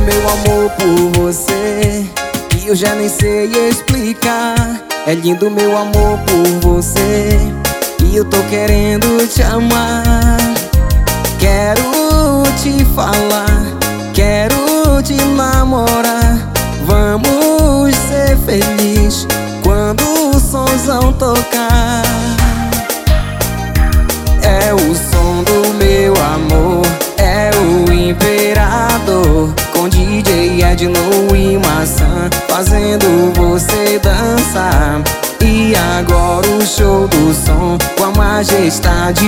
meu amor por você. E eu já nem sei explicar. É lindo meu amor por você. E eu tô querendo te amar. Quero te falar. Quero te namorar. Vamos ser felizes Quando o somzão tocar Fazendo você dançar. E agora o show do som Com a majestade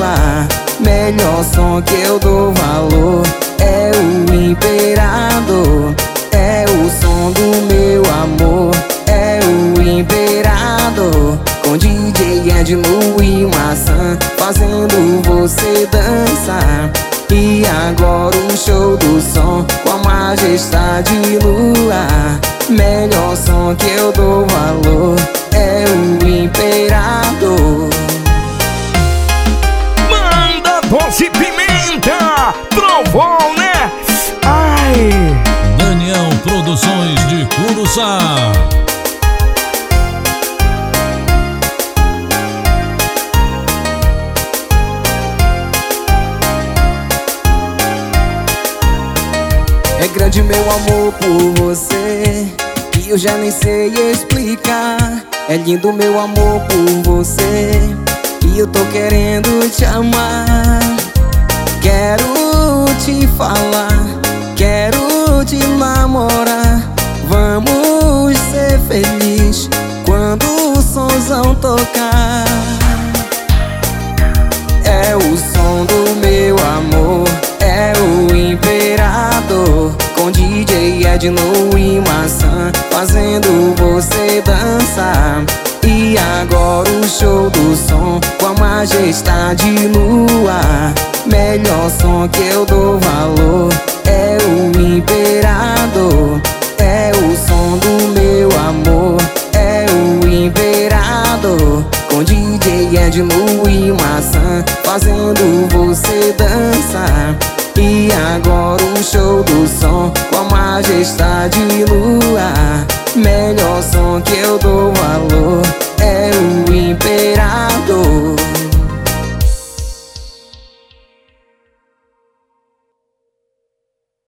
ar Melhor som que eu dou valor É o imperador. É o som do meu amor É o imperador. Com DJ Edno e Maçã Fazendo você dançar. E agora um show do som Com a majestade ar Melhor som que eu dou valor É o imperador Doce Pimenta, trovão, né? Ai! Daniel Produções de Curuçá. Grande meu amor por você. E eu já nem sei explicar. É lindo meu amor por você. E eu tô querendo te amar. Quero te falar. Quero te namorar. Vamos ser felizes Quando o somzão tocar Com a majestade no ar Melhor som que eu dou valor É o imperador. É o som do meu amor É o imperador. Com DJ Edno e Maçã Fazendo você dançar. E agora um show do som Com a majestade ar